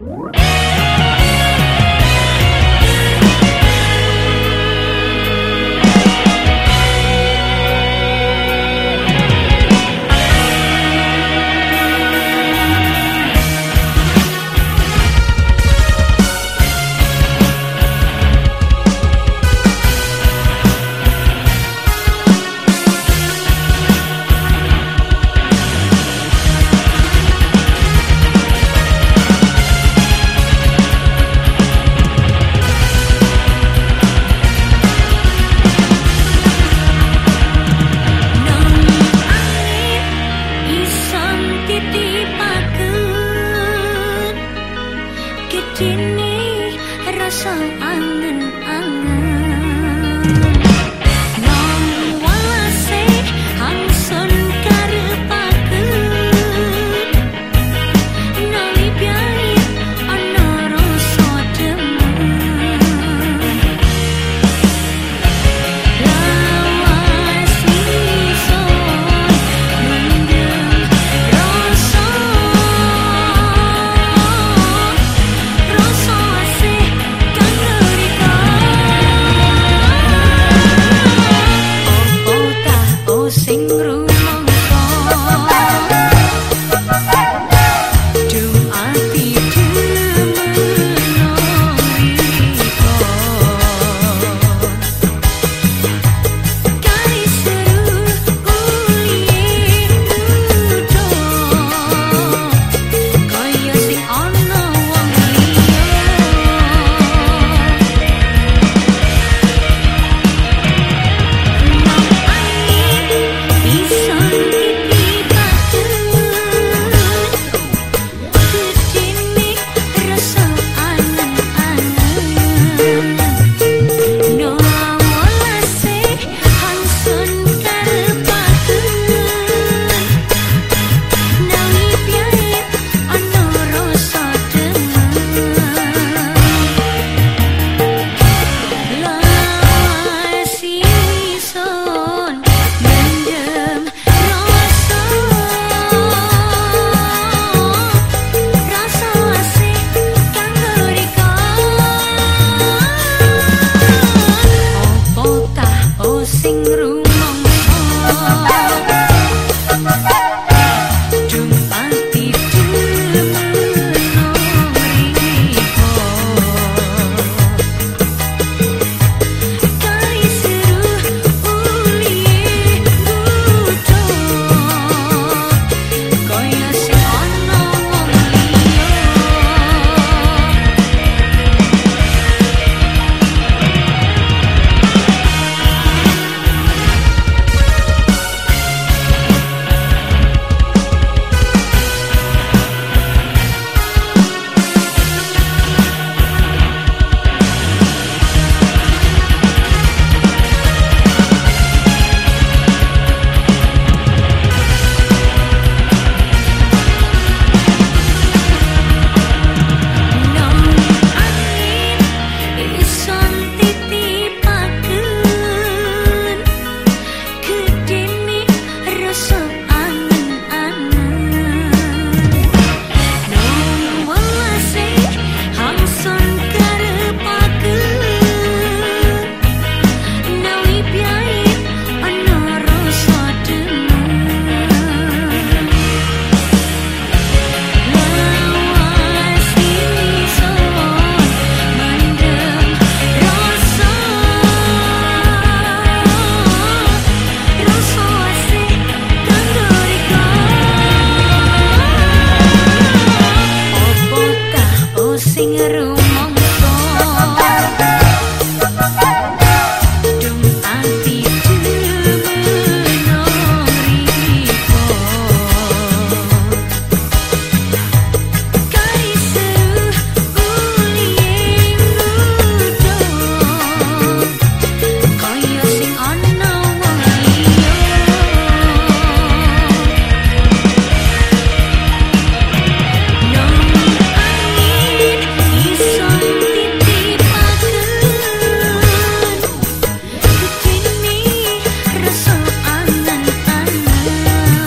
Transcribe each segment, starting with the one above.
Música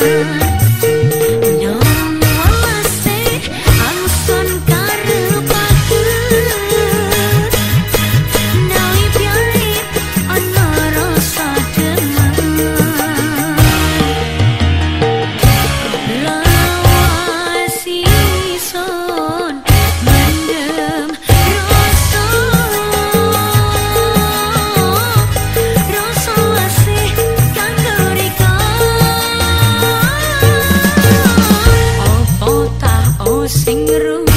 you sing rumo